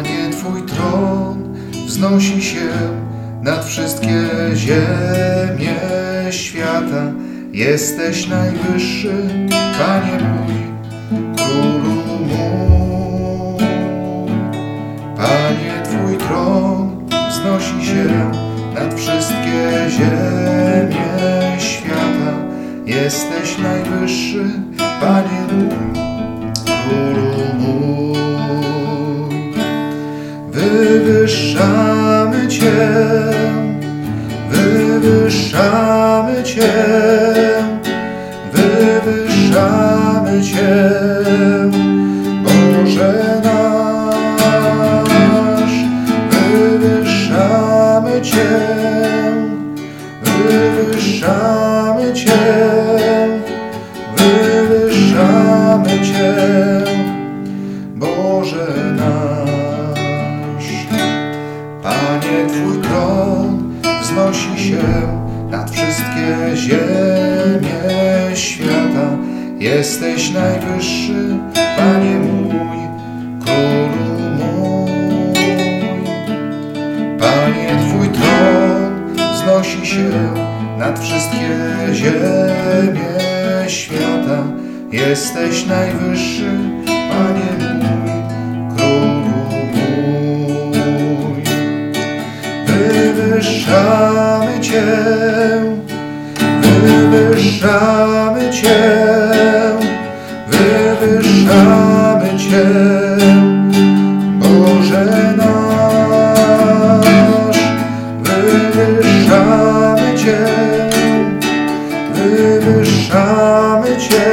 Twój tron wznosi się nad wszystkie ziemie świata. Jesteś najwyższy, Panie mój, Królu mój. Panie, Twój tron wznosi się nad wszystkie ziemie świata. Jesteś najwyższy, Panie mój, Wywyższamy Cię, wywyższamy Cię, wywyższamy Cię, Boże nasz, wywyższamy Cię, wywyższamy Cię, wywyższamy Cię, Boże Panie, Twój tron wznosi się nad wszystkie ziemie świata. Jesteś najwyższy, Panie mój, Królu mój. Panie, Twój tron wznosi się nad wszystkie ziemie świata. Jesteś najwyższy, Panie mój, Wywyższamy Cię, wywyższamy Cię, wywyższamy Cię, Boże nasz, wywyższamy Cię, wywyższamy Cię,